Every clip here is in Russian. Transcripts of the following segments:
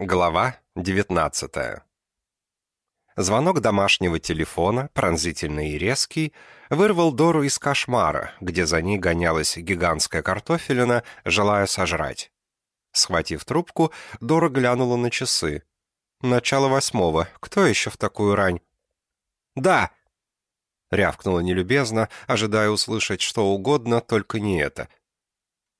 Глава 19 Звонок домашнего телефона, пронзительный и резкий, вырвал Дору из кошмара, где за ней гонялась гигантская картофелина, желая сожрать. Схватив трубку, Дора глянула на часы. Начало восьмого. Кто еще в такую рань? «Да!» — рявкнула нелюбезно, ожидая услышать что угодно, только не это.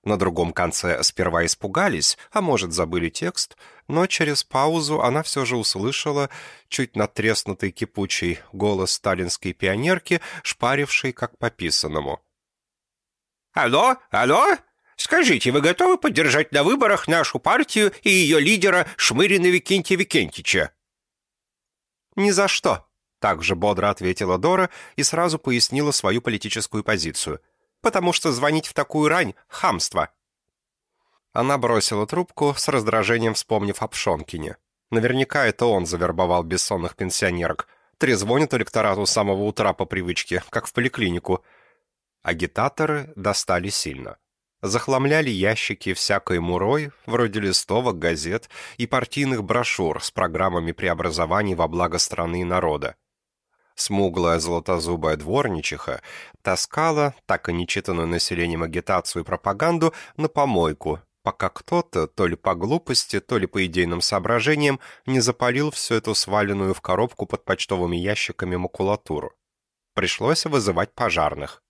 На другом конце сперва испугались, а может, забыли текст, но через паузу она все же услышала чуть натреснутый кипучий голос сталинской пионерки, шпарившей как по писанному. «Алло, алло? Скажите, вы готовы поддержать на выборах нашу партию и ее лидера Шмырина Викентия Викентича?» «Ни за что», — также бодро ответила Дора и сразу пояснила свою политическую позицию — потому что звонить в такую рань — хамство». Она бросила трубку, с раздражением вспомнив о Пшонкине. Наверняка это он завербовал бессонных пенсионерок. Трезвонит электорату с самого утра по привычке, как в поликлинику. Агитаторы достали сильно. Захламляли ящики всякой мурой, вроде листовок, газет и партийных брошюр с программами преобразований во благо страны и народа. Смуглая золотозубая дворничиха таскала, так и нечитанную населением агитацию и пропаганду, на помойку, пока кто-то, то ли по глупости, то ли по идейным соображениям, не запалил всю эту сваленную в коробку под почтовыми ящиками макулатуру. Пришлось вызывать пожарных.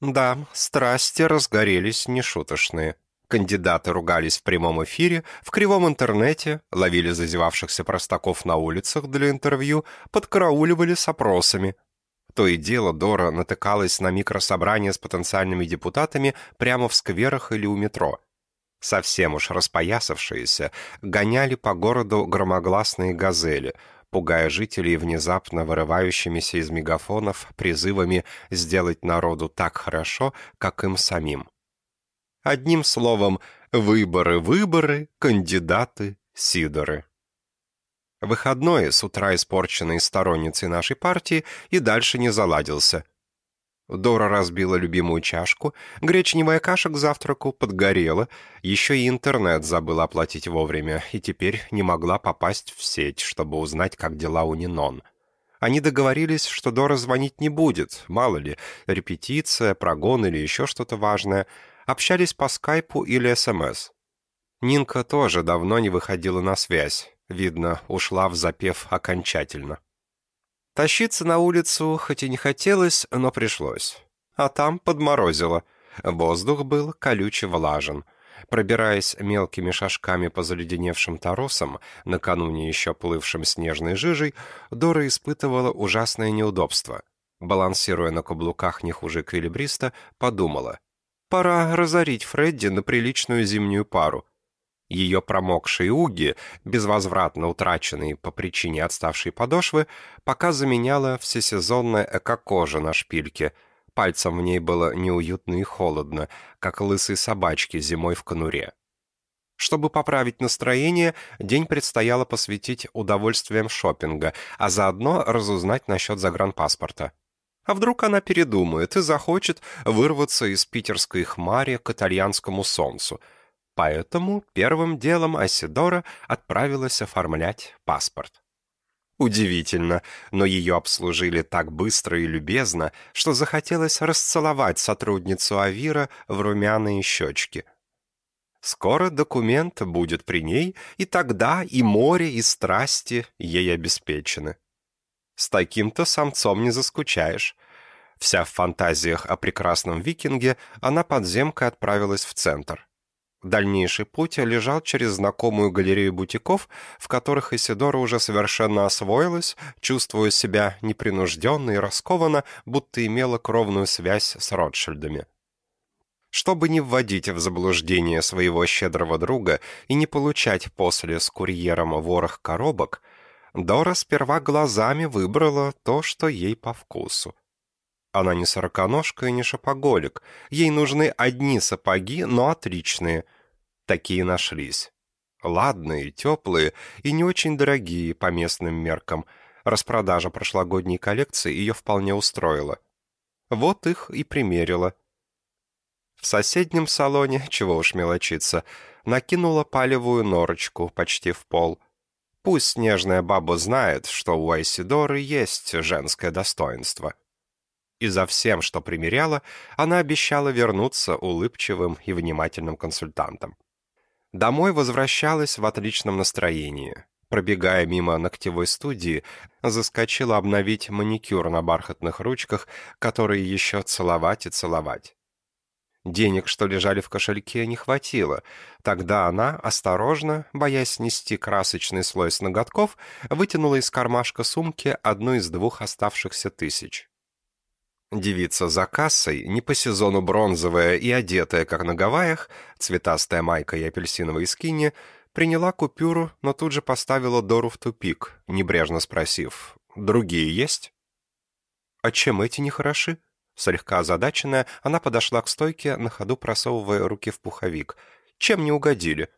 Да, страсти разгорелись нешуточные. Кандидаты ругались в прямом эфире, в кривом интернете, ловили зазевавшихся простаков на улицах для интервью, подкарауливали с опросами. То и дело Дора натыкалась на микрособрания с потенциальными депутатами прямо в скверах или у метро. Совсем уж распоясавшиеся, гоняли по городу громогласные газели, пугая жителей внезапно вырывающимися из мегафонов призывами сделать народу так хорошо, как им самим. Одним словом, выборы, выборы, кандидаты, сидоры. Выходной, с утра испорченный сторонницей нашей партии, и дальше не заладился. Дора разбила любимую чашку, гречневая каша к завтраку подгорела, еще и интернет забыла оплатить вовремя, и теперь не могла попасть в сеть, чтобы узнать, как дела у Нинон. Они договорились, что Дора звонить не будет, мало ли, репетиция, прогон или еще что-то важное — общались по скайпу или СМС. Нинка тоже давно не выходила на связь, видно, ушла в запев окончательно. Тащиться на улицу хоть и не хотелось, но пришлось. А там подморозило. Воздух был колюче влажен. Пробираясь мелкими шажками по заледеневшим торосам, накануне еще плывшим снежной жижей, Дора испытывала ужасное неудобство. Балансируя на каблуках не хуже эквилибриста, подумала, Пора разорить Фредди на приличную зимнюю пару. Ее промокшие уги, безвозвратно утраченные по причине отставшей подошвы, пока заменяла всесезонная эко-кожа на шпильке. Пальцем в ней было неуютно и холодно, как лысой собачки зимой в конуре. Чтобы поправить настроение, день предстояло посвятить удовольствиям шопинга, а заодно разузнать насчет загранпаспорта. А вдруг она передумает и захочет вырваться из питерской хмари к итальянскому солнцу. Поэтому первым делом Асидора отправилась оформлять паспорт. Удивительно, но ее обслужили так быстро и любезно, что захотелось расцеловать сотрудницу Авира в румяные щечки. Скоро документ будет при ней, и тогда и море, и страсти ей обеспечены. С таким-то самцом не заскучаешь. Вся в фантазиях о прекрасном викинге, она подземкой отправилась в центр. Дальнейший путь лежал через знакомую галерею бутиков, в которых Исидора уже совершенно освоилась, чувствуя себя непринужденно и раскованно, будто имела кровную связь с Ротшильдами. Чтобы не вводить в заблуждение своего щедрого друга и не получать после с курьером ворох коробок, Дора сперва глазами выбрала то, что ей по вкусу. Она не сороконожка и не шопоголик. Ей нужны одни сапоги, но отличные. Такие нашлись. Ладные, теплые и не очень дорогие по местным меркам. Распродажа прошлогодней коллекции ее вполне устроила. Вот их и примерила. В соседнем салоне, чего уж мелочиться, накинула палевую норочку почти в пол. Пусть снежная баба знает, что у Айсидоры есть женское достоинство. И за всем, что примеряла, она обещала вернуться улыбчивым и внимательным консультантом. Домой возвращалась в отличном настроении. Пробегая мимо ногтевой студии, заскочила обновить маникюр на бархатных ручках, которые еще целовать и целовать. Денег, что лежали в кошельке, не хватило. Тогда она, осторожно, боясь снести красочный слой с ноготков, вытянула из кармашка сумки одну из двух оставшихся тысяч. Девица за кассой, не по сезону бронзовая и одетая, как на Гавайях, цветастая майка и апельсиновые скини, приняла купюру, но тут же поставила Дору в тупик, небрежно спросив, «Другие есть?» «А чем эти не хороши?» Слегка озадаченная, она подошла к стойке, на ходу просовывая руки в пуховик. «Чем не угодили?»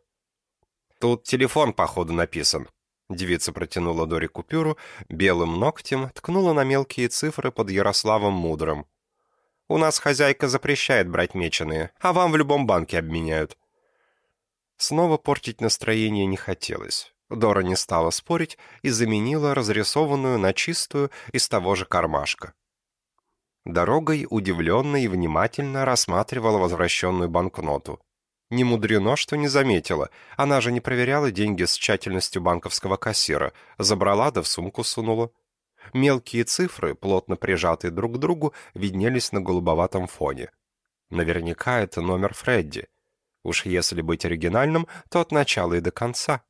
«Тут телефон, походу, написан». Девица протянула Доре купюру, белым ногтем ткнула на мелкие цифры под Ярославом Мудрым. «У нас хозяйка запрещает брать меченые, а вам в любом банке обменяют». Снова портить настроение не хотелось. Дора не стала спорить и заменила разрисованную на чистую из того же кармашка. Дорогой удивленно и внимательно рассматривала возвращенную банкноту. Не мудрено, что не заметила. Она же не проверяла деньги с тщательностью банковского кассира. Забрала да в сумку сунула. Мелкие цифры, плотно прижатые друг к другу, виднелись на голубоватом фоне. Наверняка это номер Фредди. Уж если быть оригинальным, то от начала и до конца.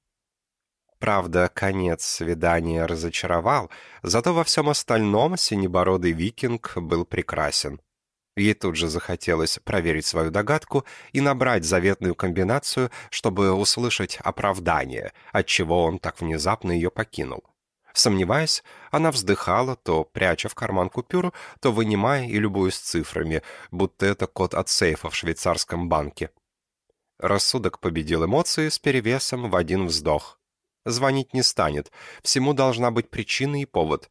Правда, конец свидания разочаровал, зато во всем остальном синебородый викинг был прекрасен. Ей тут же захотелось проверить свою догадку и набрать заветную комбинацию, чтобы услышать оправдание, отчего он так внезапно ее покинул. Сомневаясь, она вздыхала, то пряча в карман купюру, то вынимая и любуясь цифрами, будто это код от сейфа в швейцарском банке. Рассудок победил эмоции с перевесом в один вздох. Звонить не станет, всему должна быть причина и повод.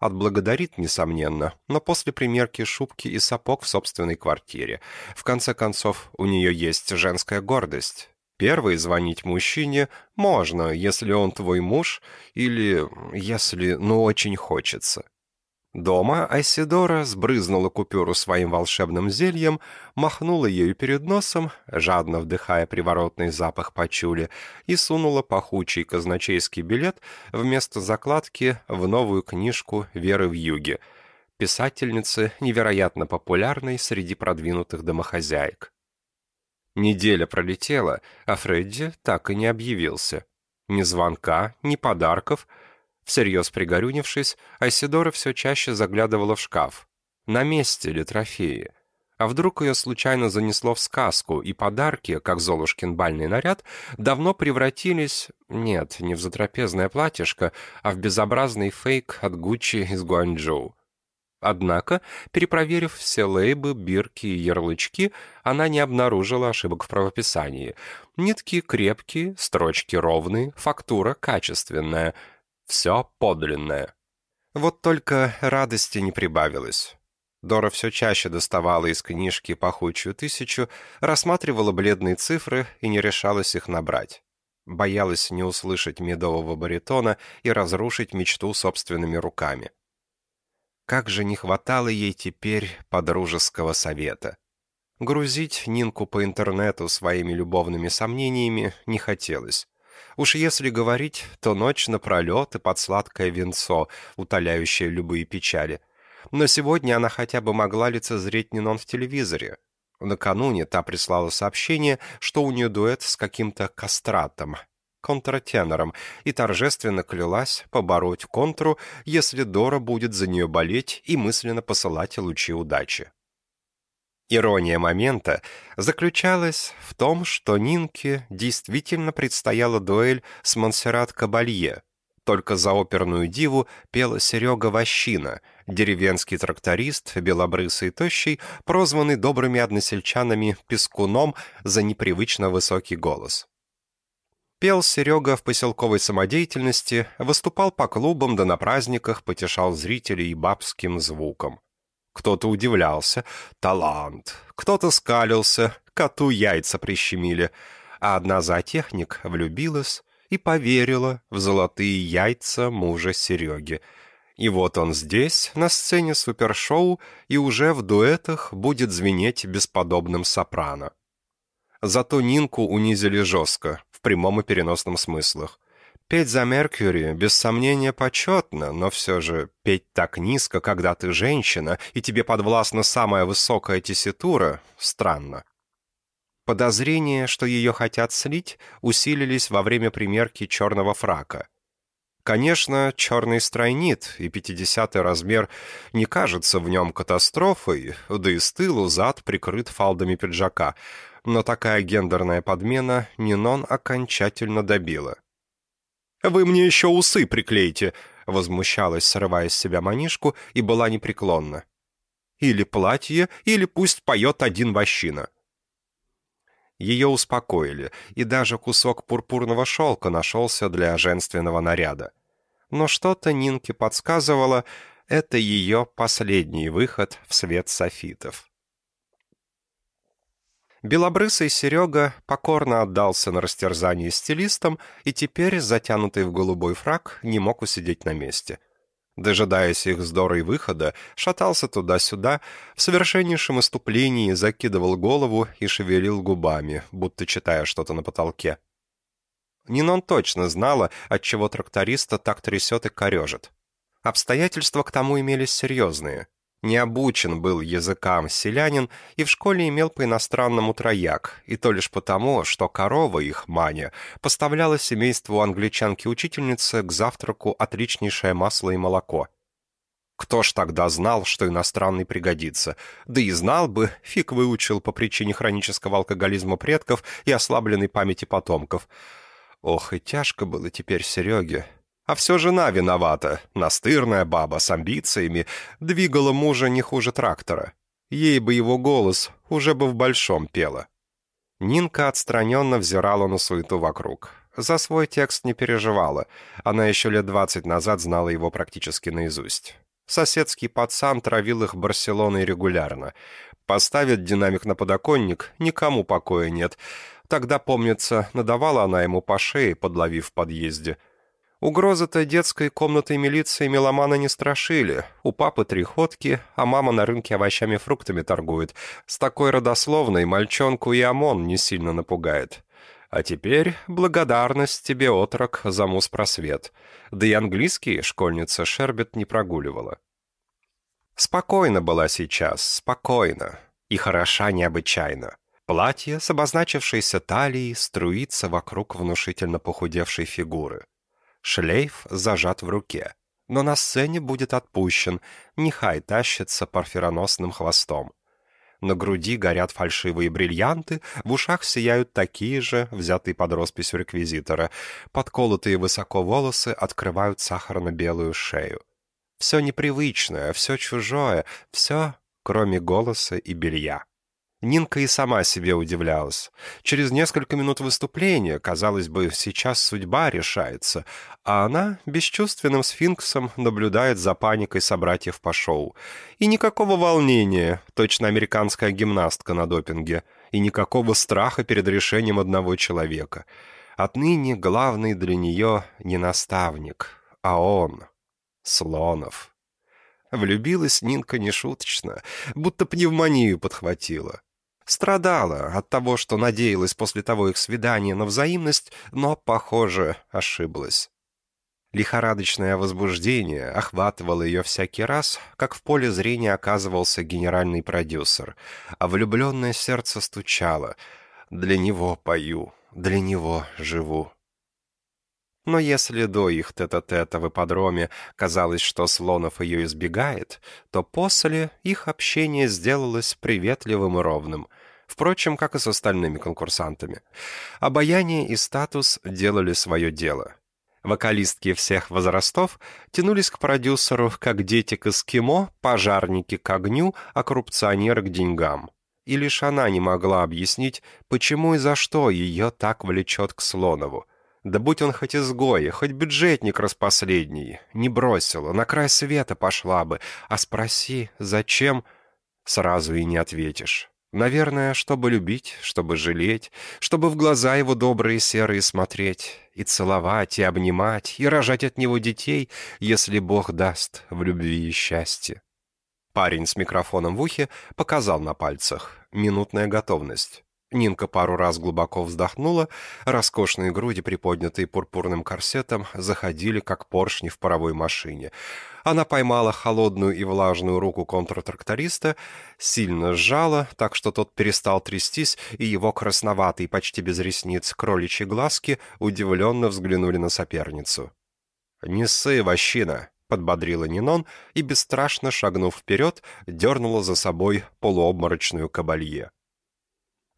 Отблагодарит, несомненно, но после примерки шубки и сапог в собственной квартире. В конце концов, у нее есть женская гордость. Первый звонить мужчине можно, если он твой муж, или если, ну, очень хочется. Дома Айсидора сбрызнула купюру своим волшебным зельем, махнула ею перед носом, жадно вдыхая приворотный запах пачули, и сунула пахучий казначейский билет вместо закладки в новую книжку Веры в юге, писательницы, невероятно популярной среди продвинутых домохозяек. Неделя пролетела, а Фредди так и не объявился. Ни звонка, ни подарков — Всерьез пригорюнившись, Айсидора все чаще заглядывала в шкаф. На месте ли трофеи? А вдруг ее случайно занесло в сказку, и подарки, как Золушкин бальный наряд, давно превратились, нет, не в затрапезное платьишко, а в безобразный фейк от Гуччи из Гуанчжоу. Однако, перепроверив все лейбы, бирки и ярлычки, она не обнаружила ошибок в правописании. Нитки крепкие, строчки ровные, фактура качественная — все подлинное. Вот только радости не прибавилось. Дора все чаще доставала из книжки пахучую тысячу, рассматривала бледные цифры и не решалась их набрать. Боялась не услышать медового баритона и разрушить мечту собственными руками. Как же не хватало ей теперь подружеского совета. Грузить Нинку по интернету своими любовными сомнениями не хотелось. Уж если говорить, то ночь напролет и под сладкое венцо, утоляющее любые печали. Но сегодня она хотя бы могла лицезреть Нинон в телевизоре. Накануне та прислала сообщение, что у нее дуэт с каким-то кастратом, контратенором, и торжественно клялась побороть контру, если Дора будет за нее болеть и мысленно посылать лучи удачи. Ирония момента заключалась в том, что Нинке действительно предстояла дуэль с Монсеррат Кабалье. Только за оперную диву пел Серега Ващина, деревенский тракторист, белобрысый и тощий, прозванный добрыми односельчанами «пескуном» за непривычно высокий голос. Пел Серега в поселковой самодеятельности, выступал по клубам да на праздниках потешал зрителей бабским звуком. Кто-то удивлялся. Талант. Кто-то скалился. Коту яйца прищемили. а одна зоотехник влюбилась и поверила в золотые яйца мужа Сереги. И вот он здесь, на сцене супершоу, и уже в дуэтах будет звенеть бесподобным сопрано. Зато Нинку унизили жестко, в прямом и переносном смыслах. Петь за Меркьюри, без сомнения, почетно, но все же петь так низко, когда ты женщина, и тебе подвластна самая высокая тесситура, странно. Подозрения, что ее хотят слить, усилились во время примерки черного фрака. Конечно, черный стройнит, и пятидесятый размер не кажется в нем катастрофой, да и с тылу зад прикрыт фалдами пиджака, но такая гендерная подмена Нинон окончательно добила. «Вы мне еще усы приклейте!» — возмущалась, срывая с себя манишку, и была непреклонна. «Или платье, или пусть поет один вощина». Ее успокоили, и даже кусок пурпурного шелка нашелся для женственного наряда. Но что-то Нинке подсказывало, это ее последний выход в свет софитов. Белобрысый Серега покорно отдался на растерзание стилистам и теперь, затянутый в голубой фраг, не мог усидеть на месте. Дожидаясь их здора и выхода, шатался туда-сюда, в совершеннейшем иступлении закидывал голову и шевелил губами, будто читая что-то на потолке. Нинон точно знала, отчего тракториста так трясет и корежит. Обстоятельства к тому имелись серьезные. Не обучен был языкам селянин и в школе имел по-иностранному трояк, и то лишь потому, что корова их, Маня, поставляла семейству англичанки-учительницы к завтраку отличнейшее масло и молоко. Кто ж тогда знал, что иностранный пригодится? Да и знал бы, фиг выучил по причине хронического алкоголизма предков и ослабленной памяти потомков. Ох, и тяжко было теперь Сереге, а все жена виновата, настырная баба с амбициями, двигала мужа не хуже трактора. Ей бы его голос уже бы в большом пела. Нинка отстраненно взирала на суету вокруг. За свой текст не переживала. Она еще лет двадцать назад знала его практически наизусть. Соседский пацан травил их Барселоной регулярно. Поставит динамик на подоконник, никому покоя нет. Тогда, помнится, надавала она ему по шее, подловив в подъезде. Угрозы-то детской комнатой милиции меломана не страшили. У папы три ходки, а мама на рынке овощами и фруктами торгует. С такой родословной мальчонку и ОМОН не сильно напугает. А теперь благодарность тебе, отрок, за мус-просвет. Да и английский школьница Шербет не прогуливала. Спокойно была сейчас, спокойно. И хороша необычайно. Платье с обозначившейся талией струится вокруг внушительно похудевшей фигуры. Шлейф зажат в руке. Но на сцене будет отпущен, нехай тащится парфироносным хвостом. На груди горят фальшивые бриллианты, в ушах сияют такие же, взятые под росписью реквизитора. Подколотые высоко волосы открывают сахарно-белую шею. Все непривычное, все чужое, все, кроме голоса и белья. Нинка и сама себе удивлялась. Через несколько минут выступления, казалось бы, сейчас судьба решается, а она бесчувственным сфинксом наблюдает за паникой собратьев по шоу. И никакого волнения, точно американская гимнастка на допинге, и никакого страха перед решением одного человека. Отныне главный для нее не наставник, а он, Слонов. Влюбилась Нинка нешуточно, будто пневмонию подхватила. Страдала от того, что надеялась после того их свидания на взаимность, но, похоже, ошиблась. Лихорадочное возбуждение охватывало ее всякий раз, как в поле зрения оказывался генеральный продюсер, а влюбленное сердце стучало. «Для него пою, для него живу». Но если до их тета-тета в ипподроме казалось, что Слонов ее избегает, то после их общение сделалось приветливым и ровным. Впрочем, как и с остальными конкурсантами. Обаяние и статус делали свое дело. Вокалистки всех возрастов тянулись к продюсеру, как дети к эскимо, пожарники к огню, а коррупционеры к деньгам. И лишь она не могла объяснить, почему и за что ее так влечет к Слонову. Да будь он хоть изгой, хоть бюджетник распоследний, не бросила, на край света пошла бы, а спроси, зачем, сразу и не ответишь. Наверное, чтобы любить, чтобы жалеть, чтобы в глаза его добрые серые смотреть, и целовать, и обнимать, и рожать от него детей, если Бог даст в любви и счастье. Парень с микрофоном в ухе показал на пальцах. Минутная готовность. Нинка пару раз глубоко вздохнула, роскошные груди, приподнятые пурпурным корсетом, заходили, как поршни в паровой машине. Она поймала холодную и влажную руку контртракториста, сильно сжала, так что тот перестал трястись, и его красноватые, почти без ресниц, кроличьи глазки удивленно взглянули на соперницу. «Не ссы, вощина!» — подбодрила Нинон и, бесстрашно шагнув вперед, дернула за собой полуобморочную кабалье.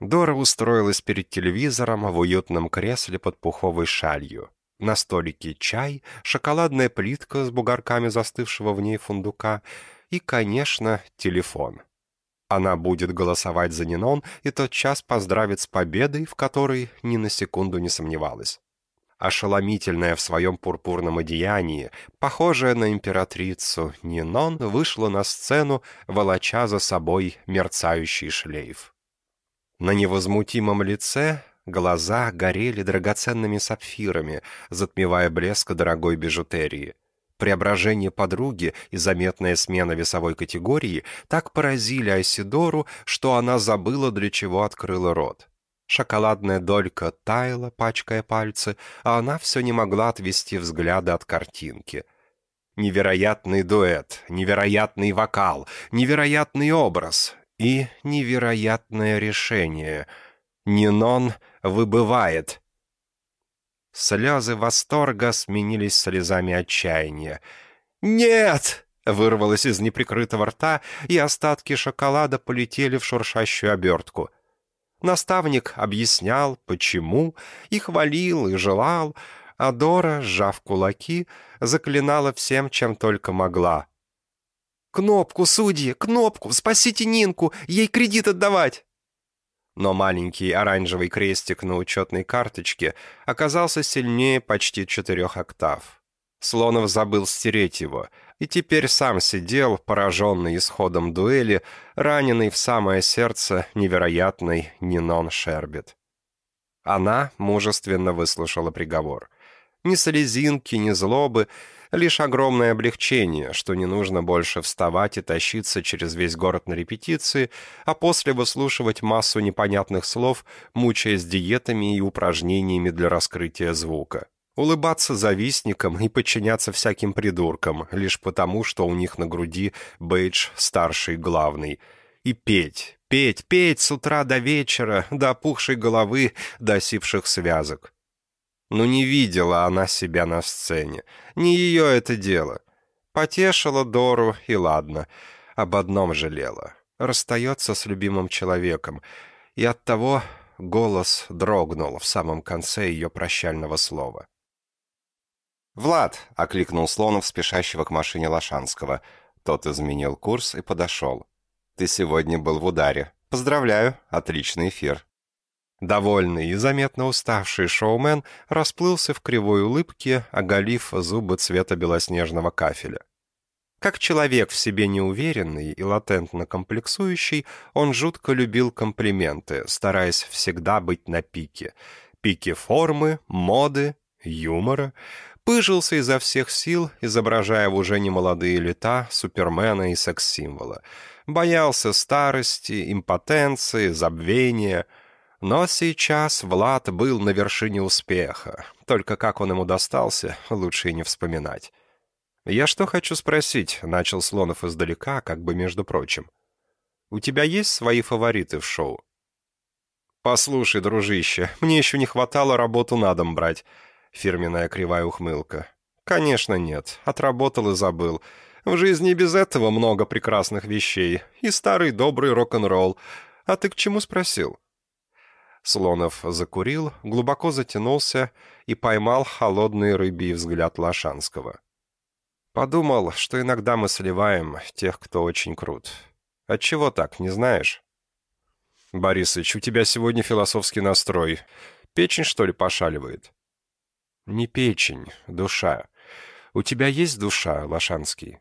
Дора устроилась перед телевизором в уютном кресле под пуховой шалью. На столике чай, шоколадная плитка с бугорками застывшего в ней фундука и, конечно, телефон. Она будет голосовать за Нинон и тот час поздравит с победой, в которой ни на секунду не сомневалась. Ошеломительная в своем пурпурном одеянии, похожая на императрицу, Нинон вышла на сцену, волоча за собой мерцающий шлейф. На невозмутимом лице глаза горели драгоценными сапфирами, затмевая блеск дорогой бижутерии. Преображение подруги и заметная смена весовой категории так поразили Айсидору, что она забыла, для чего открыла рот. Шоколадная долька таяла, пачкая пальцы, а она все не могла отвести взгляда от картинки. Невероятный дуэт, невероятный вокал, невероятный образ, и невероятное решение. Нинон выбывает. Слезы восторга сменились слезами отчаяния. «Нет!» — вырвалось из неприкрытого рта, и остатки шоколада полетели в шуршащую обертку. Наставник объяснял, почему, и хвалил, и желал, а Дора, сжав кулаки, заклинала всем, чем только могла. «Кнопку, судьи, кнопку! Спасите Нинку! Ей кредит отдавать!» Но маленький оранжевый крестик на учетной карточке оказался сильнее почти четырех октав. Слонов забыл стереть его, и теперь сам сидел, пораженный исходом дуэли, раненый в самое сердце невероятной Нинон Шербет. Она мужественно выслушала приговор. Ни слезинки, ни злобы — Лишь огромное облегчение, что не нужно больше вставать и тащиться через весь город на репетиции, а после выслушивать массу непонятных слов, мучаясь диетами и упражнениями для раскрытия звука. Улыбаться завистникам и подчиняться всяким придуркам, лишь потому, что у них на груди бейдж «старший главный». И петь, петь, петь с утра до вечера, до опухшей головы, до осипших связок. Но не видела она себя на сцене. Не ее это дело. Потешила Дору, и ладно. Об одном жалела. Расстается с любимым человеком. И оттого голос дрогнул в самом конце ее прощального слова. «Влад!» — окликнул Слонов, спешащего к машине Лошанского. Тот изменил курс и подошел. «Ты сегодня был в ударе. Поздравляю, отличный эфир». Довольный и заметно уставший шоумен расплылся в кривой улыбке, оголив зубы цвета белоснежного кафеля. Как человек в себе неуверенный и латентно комплексующий, он жутко любил комплименты, стараясь всегда быть на пике. Пике формы, моды, юмора. Пыжился изо всех сил, изображая в уже немолодые лета супермена и секс-символа. Боялся старости, импотенции, забвения — но сейчас Влад был на вершине успеха. Только как он ему достался, лучше и не вспоминать. «Я что хочу спросить», — начал Слонов издалека, как бы между прочим. «У тебя есть свои фавориты в шоу?» «Послушай, дружище, мне еще не хватало работу на дом брать», — фирменная кривая ухмылка. «Конечно нет, отработал и забыл. В жизни без этого много прекрасных вещей. И старый добрый рок-н-ролл. А ты к чему спросил?» Слонов закурил, глубоко затянулся и поймал холодный рыбий взгляд Лошанского. Подумал, что иногда мы сливаем тех, кто очень крут. Отчего так, не знаешь? Борисыч, у тебя сегодня философский настрой. Печень, что ли, пошаливает? Не печень, душа. У тебя есть душа, Лошанский?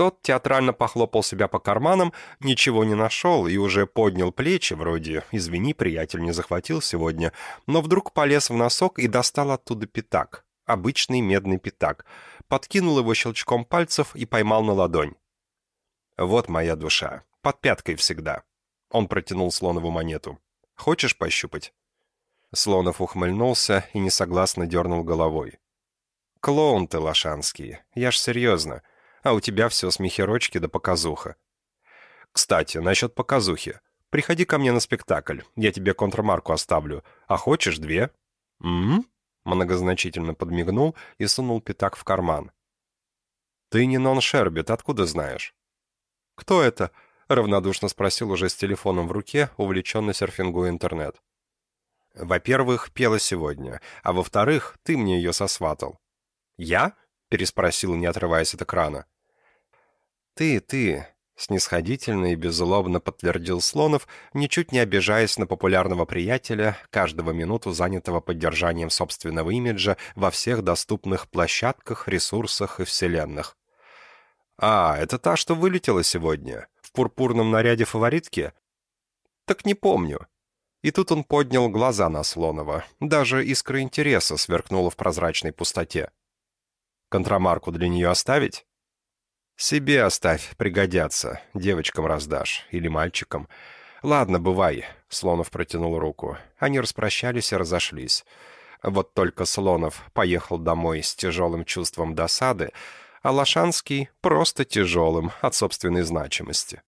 Тот театрально похлопал себя по карманам, ничего не нашел и уже поднял плечи, вроде «извини, приятель, не захватил сегодня», но вдруг полез в носок и достал оттуда пятак, обычный медный пятак, подкинул его щелчком пальцев и поймал на ладонь. «Вот моя душа, под пяткой всегда». Он протянул Слонову монету. «Хочешь пощупать?» Слонов ухмыльнулся и несогласно дернул головой. «Клоун ты, Лошанский, я ж серьезно а у тебя все смехерочки да показуха. Кстати, насчет показухи. Приходи ко мне на спектакль, я тебе контрамарку оставлю, а хочешь две? М, Многозначительно подмигнул и сунул пятак в карман. «Ты не Нон Шербет, откуда знаешь?» «Кто это?» — равнодушно спросил уже с телефоном в руке, увлеченно серфингуя интернет. «Во-первых, пела сегодня, а во-вторых, ты мне ее сосватал». «Я?» Переспросил, не отрываясь от экрана. «Ты, ты», — снисходительно и беззлобно подтвердил Слонов, ничуть не обижаясь на популярного приятеля, каждого минуту занятого поддержанием собственного имиджа во всех доступных площадках, ресурсах и вселенных. «А, это та, что вылетела сегодня? В пурпурном наряде фаворитки?» «Так не помню». И тут он поднял глаза на Слонова. Даже искра интереса сверкнула в прозрачной пустоте. Контрамарку для нее оставить? Себе оставь, пригодятся. Девочкам раздашь. Или мальчикам. Ладно, бывай. Слонов протянул руку. Они распрощались и разошлись. Вот только Слонов поехал домой с тяжелым чувством досады, а Лошанский просто тяжелым от собственной значимости.